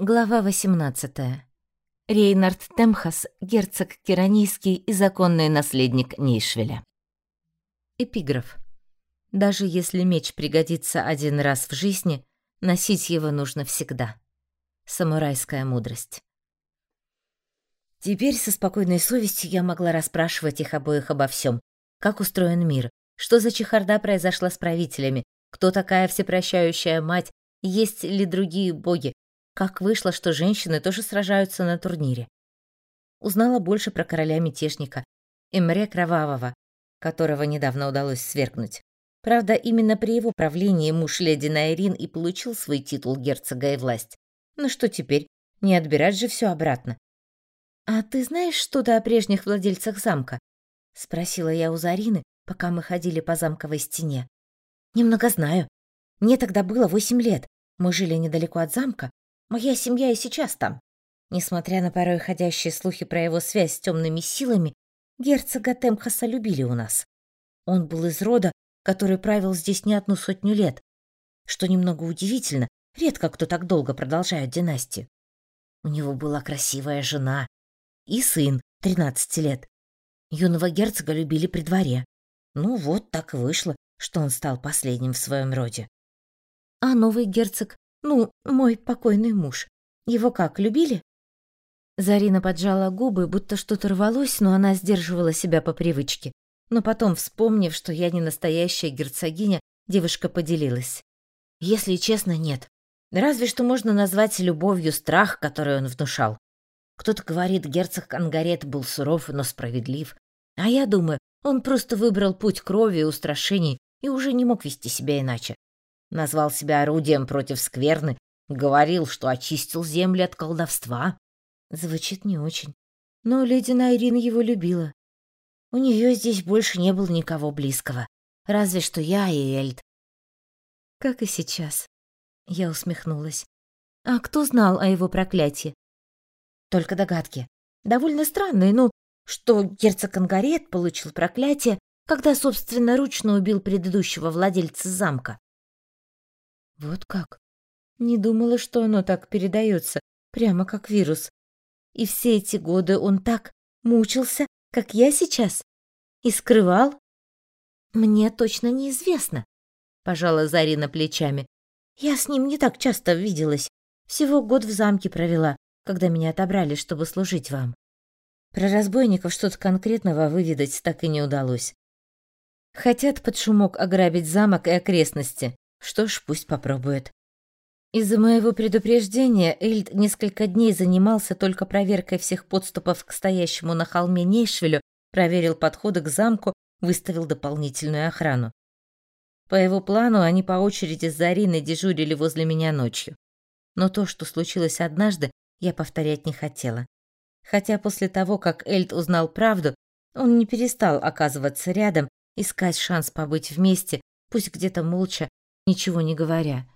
Глава 18. Рейнард Темхас, герцог Киранийский и законный наследник Нейшвеля. Эпиграф. Даже если меч пригодится один раз в жизни, носить его нужно всегда. Самурайская мудрость. Теперь со спокойной совестью я могла расспрашивать их обоих обо всем: Как устроен мир? Что за чехарда произошла с правителями? Кто такая всепрощающая мать? Есть ли другие боги? Как вышло, что женщины тоже сражаются на турнире? Узнала больше про короля-мятежника, Эмре Кровавого, которого недавно удалось свергнуть. Правда, именно при его правлении муж леди Найрин и получил свой титул герцога и власть. Ну что теперь? Не отбирать же все обратно. «А ты знаешь что-то о прежних владельцах замка?» — спросила я у Зарины, пока мы ходили по замковой стене. «Немного знаю. Мне тогда было восемь лет. Мы жили недалеко от замка, Моя семья и сейчас там. Несмотря на порой ходящие слухи про его связь с темными силами, герцога Темхаса любили у нас. Он был из рода, который правил здесь не одну сотню лет. Что немного удивительно, редко кто так долго продолжает династию. У него была красивая жена и сын, 13 лет. Юного герцога любили при дворе. Ну вот так вышло, что он стал последним в своем роде. А новый герцог ну, мой покойный муж. Его как, любили? Зарина поджала губы, будто что-то рвалось, но она сдерживала себя по привычке. Но потом, вспомнив, что я не настоящая герцогиня, девушка поделилась. Если честно, нет. Разве что можно назвать любовью страх, который он внушал. Кто-то говорит, герцог Ангарет был суров, но справедлив. А я думаю, он просто выбрал путь крови и устрашений и уже не мог вести себя иначе. Назвал себя орудием против скверны, говорил, что очистил земли от колдовства. Звучит не очень. Но леди Найрин его любила. У нее здесь больше не было никого близкого. Разве что я и Эльд. Как и сейчас. Я усмехнулась. А кто знал о его проклятии? Только догадки. Довольно странные, ну, что герцог Ангарет получил проклятие, когда собственноручно убил предыдущего владельца замка. Вот как? Не думала, что оно так передается, прямо как вирус. И все эти годы он так мучился, как я сейчас, и скрывал? Мне точно неизвестно, пожала Зарина плечами. Я с ним не так часто виделась. Всего год в замке провела, когда меня отобрали, чтобы служить вам. Про разбойников что-то конкретного выведать так и не удалось. Хотят под шумок ограбить замок и окрестности. Что ж, пусть попробует. Из-за моего предупреждения Эльд несколько дней занимался только проверкой всех подступов к стоящему на холме Нейшвелю, проверил подходы к замку, выставил дополнительную охрану. По его плану они по очереди с Зариной дежурили возле меня ночью. Но то, что случилось однажды, я повторять не хотела. Хотя после того, как Эльд узнал правду, он не перестал оказываться рядом, искать шанс побыть вместе, пусть где-то молча, ничего не говоря.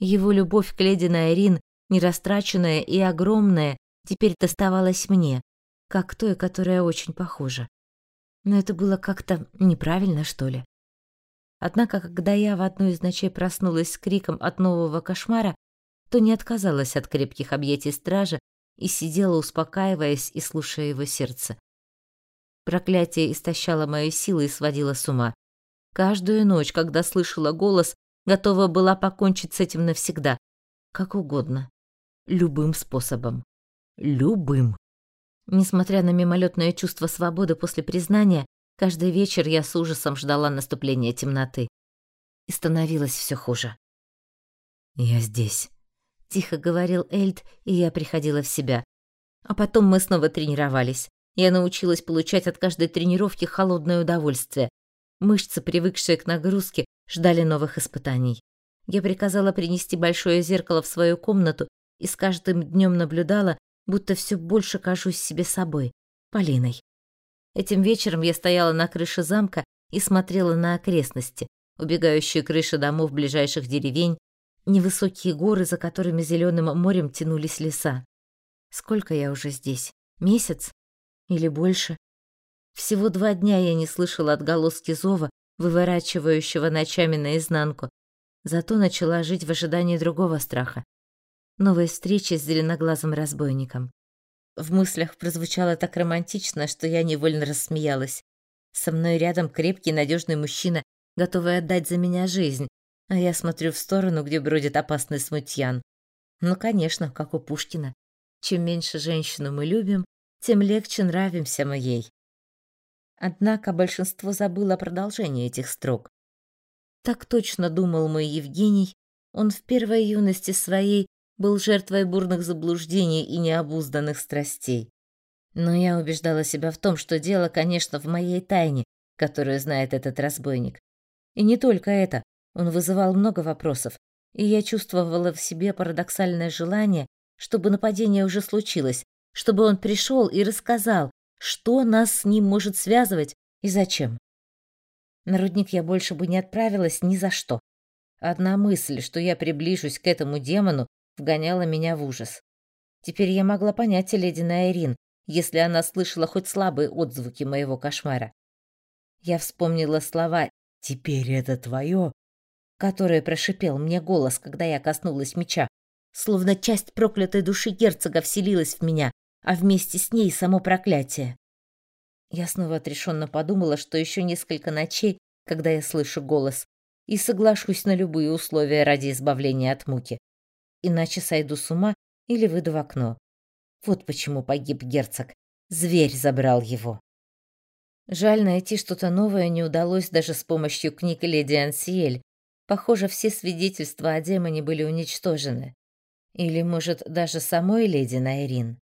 Его любовь к леди Найрин, нерастраченная и огромная, теперь доставалась мне, как той, которая очень похожа. Но это было как-то неправильно, что ли. Однако, когда я в одну из ночей проснулась с криком от нового кошмара, то не отказалась от крепких объятий стража и сидела, успокаиваясь и слушая его сердце. Проклятие истощало мои силы и сводило с ума. Каждую ночь, когда слышала голос, готова была покончить с этим навсегда. Как угодно. Любым способом. Любым. Несмотря на мимолетное чувство свободы после признания, каждый вечер я с ужасом ждала наступления темноты. И становилось все хуже. «Я здесь», — тихо говорил Эльд, и я приходила в себя. А потом мы снова тренировались. Я научилась получать от каждой тренировки холодное удовольствие. Мышцы, привыкшие к нагрузке, ждали новых испытаний. Я приказала принести большое зеркало в свою комнату и с каждым днем наблюдала, будто все больше кажусь себе собой, Полиной. Этим вечером я стояла на крыше замка и смотрела на окрестности, убегающие крыши домов ближайших деревень, невысокие горы, за которыми зеленым морем тянулись леса. Сколько я уже здесь? Месяц? Или больше? Всего два дня я не слышала отголоски зова, выворачивающего ночами наизнанку, зато начала жить в ожидании другого страха. новой встречи с зеленоглазым разбойником. В мыслях прозвучало так романтично, что я невольно рассмеялась. Со мной рядом крепкий, надежный мужчина, готовый отдать за меня жизнь, а я смотрю в сторону, где бродит опасный смутьян. Ну, конечно, как у Пушкина. Чем меньше женщину мы любим, тем легче нравимся мы ей. Однако большинство забыло продолжение этих строк. Так точно думал мой Евгений, он в первой юности своей был жертвой бурных заблуждений и необузданных страстей. Но я убеждала себя в том, что дело, конечно, в моей тайне, которую знает этот разбойник. И не только это, он вызывал много вопросов, и я чувствовала в себе парадоксальное желание, чтобы нападение уже случилось, чтобы он пришел и рассказал, что нас с ним может связывать и зачем. На рудник я больше бы не отправилась ни за что. Одна мысль, что я приближусь к этому демону, вгоняла меня в ужас. Теперь я могла понять леди Найрин, если она слышала хоть слабые отзвуки моего кошмара. Я вспомнила слова «Теперь это твое», которые прошипел мне голос, когда я коснулась меча, словно часть проклятой души герцога вселилась в меня, а вместе с ней само проклятие. Я снова отрешенно подумала, что еще несколько ночей, когда я слышу голос, и соглашусь на любые условия ради избавления от муки. Иначе сойду с ума или выйду в окно. Вот почему погиб герцог. Зверь забрал его. Жаль, найти что-то новое не удалось даже с помощью книг леди Ансиэль. Похоже, все свидетельства о демоне были уничтожены. Или, может, даже самой леди Найрин.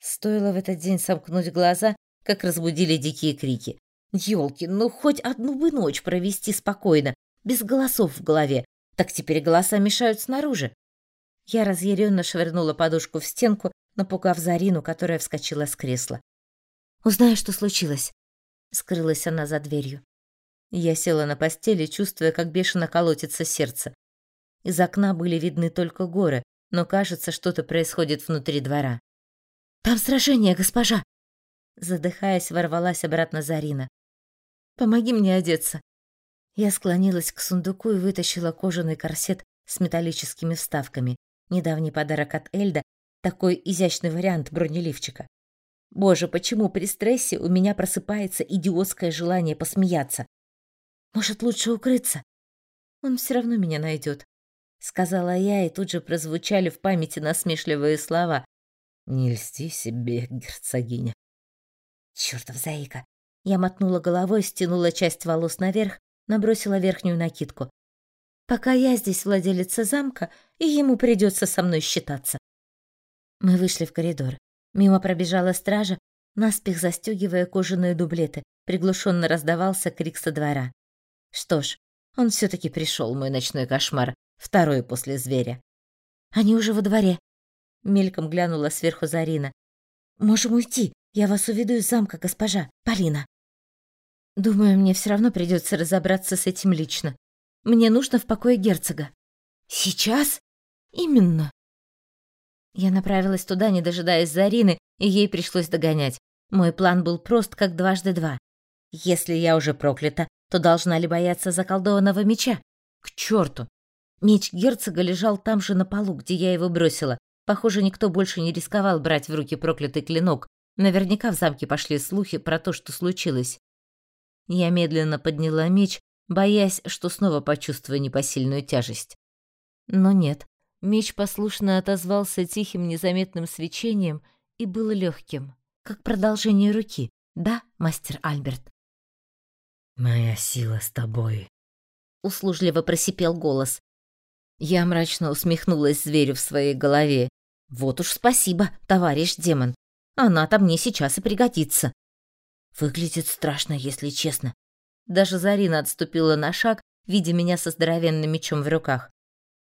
Стоило в этот день сомкнуть глаза, как разбудили дикие крики. Ёлки, ну хоть одну бы ночь провести спокойно, без голосов в голове. Так теперь голоса мешают снаружи. Я разъяренно швырнула подушку в стенку, напугав Зарину, которая вскочила с кресла. «Узнаю, что случилось», — скрылась она за дверью. Я села на постели, чувствуя, как бешено колотится сердце. Из окна были видны только горы, но, кажется, что-то происходит внутри двора. Там сражение, госпожа!» Задыхаясь, ворвалась обратно Зарина. «Помоги мне одеться!» Я склонилась к сундуку и вытащила кожаный корсет с металлическими вставками. Недавний подарок от Эльда, такой изящный вариант бронеливчика. Боже, почему при стрессе у меня просыпается идиотское желание посмеяться? Может, лучше укрыться? Он все равно меня найдет, сказала я, и тут же прозвучали в памяти насмешливые слова, не льсти себе, герцогиня. Чёртов заика. Я мотнула головой, стянула часть волос наверх, набросила верхнюю накидку. Пока я здесь владелица замка, и ему придется со мной считаться. Мы вышли в коридор. Мимо пробежала стража, наспех застегивая кожаные дублеты. Приглушенно раздавался крик со двора. Что ж, он все таки пришел, мой ночной кошмар, второй после зверя. Они уже во дворе, Мельком глянула сверху Зарина. «Можем уйти. Я вас уведу из замка, госпожа. Полина». «Думаю, мне все равно придется разобраться с этим лично. Мне нужно в покое герцога». «Сейчас?» «Именно». Я направилась туда, не дожидаясь Зарины, и ей пришлось догонять. Мой план был прост, как дважды два. Если я уже проклята, то должна ли бояться заколдованного меча? К черту! Меч герцога лежал там же на полу, где я его бросила. Похоже, никто больше не рисковал брать в руки проклятый клинок. Наверняка в замке пошли слухи про то, что случилось. Я медленно подняла меч, боясь, что снова почувствую непосильную тяжесть. Но нет. Меч послушно отозвался тихим незаметным свечением и был легким, как продолжение руки. Да, мастер Альберт. Моя сила с тобой, услужливо просипел голос. Я мрачно усмехнулась зверю в своей голове. Вот уж спасибо, товарищ демон. Она-то мне сейчас и пригодится. Выглядит страшно, если честно. Даже Зарина отступила на шаг, видя меня со здоровенным мечом в руках.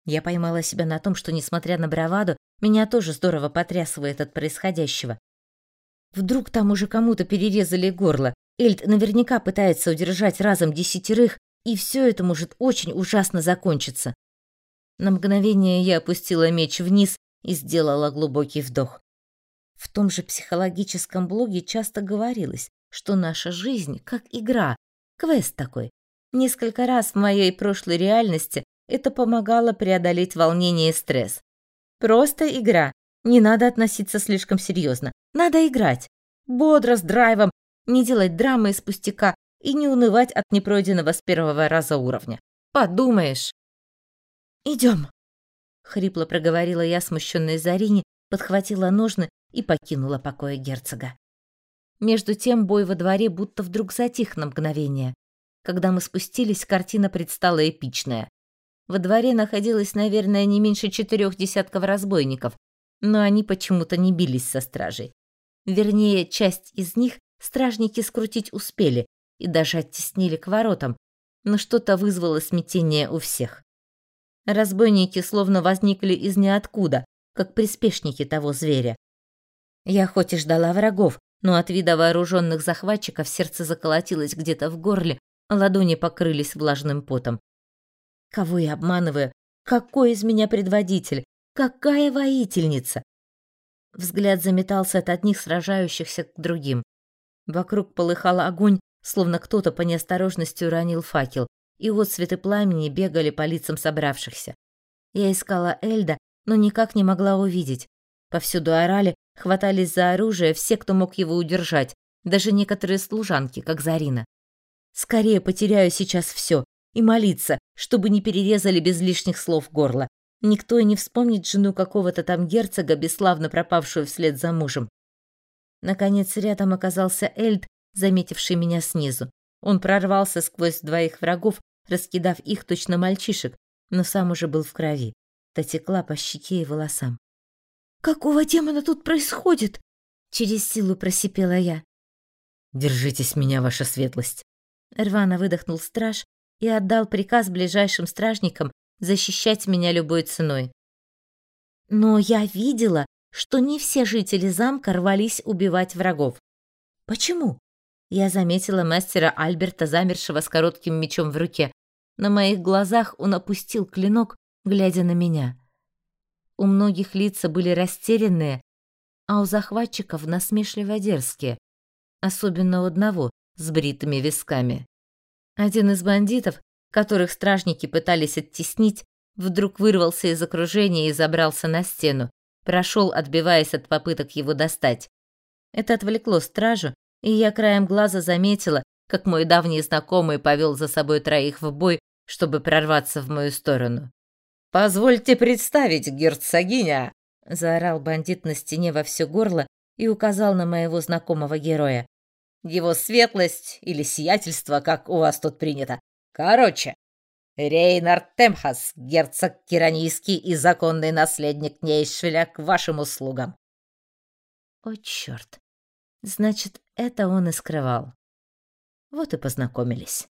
Я поймала себя на том, что, несмотря на браваду, меня тоже здорово потрясывает от происходящего. Вдруг там уже кому-то перерезали горло. Эльд наверняка пытается удержать разом десятерых, и все это может очень ужасно закончиться. На мгновение я опустила меч вниз и сделала глубокий вдох. В том же психологическом блоге часто говорилось, что наша жизнь как игра, квест такой. Несколько раз в моей прошлой реальности это помогало преодолеть волнение и стресс. Просто игра. Не надо относиться слишком серьезно. Надо играть. Бодро, с драйвом, не делать драмы из пустяка и не унывать от непройденного с первого раза уровня. Подумаешь. Идем. Хрипло проговорила я, смущенной Зарине, подхватила ножны и покинула покоя герцога. Между тем бой во дворе будто вдруг затих на мгновение. Когда мы спустились, картина предстала эпичная. Во дворе находилось, наверное, не меньше четырех десятков разбойников, но они почему-то не бились со стражей. Вернее, часть из них стражники скрутить успели и даже оттеснили к воротам, но что-то вызвало смятение у всех. Разбойники словно возникли из ниоткуда, как приспешники того зверя. Я хоть и ждала врагов, но от вида вооруженных захватчиков сердце заколотилось где-то в горле, ладони покрылись влажным потом. Кого я обманываю? Какой из меня предводитель? Какая воительница? Взгляд заметался от одних сражающихся к другим. Вокруг полыхал огонь, словно кто-то по неосторожности уронил факел, и отсветы пламени бегали по лицам собравшихся. Я искала Эльда, но никак не могла увидеть. Повсюду орали, хватались за оружие все, кто мог его удержать, даже некоторые служанки, как Зарина. Скорее потеряю сейчас все и молиться, чтобы не перерезали без лишних слов горло. Никто и не вспомнит жену какого-то там герцога, бесславно пропавшую вслед за мужем. Наконец рядом оказался Эльд, заметивший меня снизу. Он прорвался сквозь двоих врагов, раскидав их точно мальчишек, но сам уже был в крови. Та текла по щеке и волосам. «Какого демона тут происходит?» Через силу просипела я. «Держитесь меня, ваша светлость!» Рвано выдохнул страж и отдал приказ ближайшим стражникам защищать меня любой ценой. Но я видела, что не все жители замка рвались убивать врагов. Почему? Я заметила мастера Альберта, замершего с коротким мечом в руке. На моих глазах он опустил клинок, глядя на меня. У многих лица были растерянные, а у захватчиков насмешливо дерзкие, особенно у одного с бритыми висками. Один из бандитов, которых стражники пытались оттеснить, вдруг вырвался из окружения и забрался на стену, прошел, отбиваясь от попыток его достать. Это отвлекло стражу, и я краем глаза заметила, как мой давний знакомый повел за собой троих в бой, чтобы прорваться в мою сторону. «Позвольте представить, герцогиня!» — заорал бандит на стене во все горло и указал на моего знакомого героя. «Его светлость или сиятельство, как у вас тут принято. Короче, Рейнард Темхас, герцог Киранийский и законный наследник Нейшвеля к вашим услугам». «О, черт! Значит, это он и скрывал. Вот и познакомились.